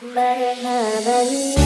Bye, bye.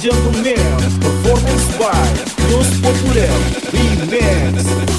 gentlemen, performance by Los Popurel Remix.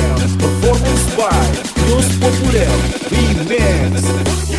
Hotel, performance by Los Popular Remix.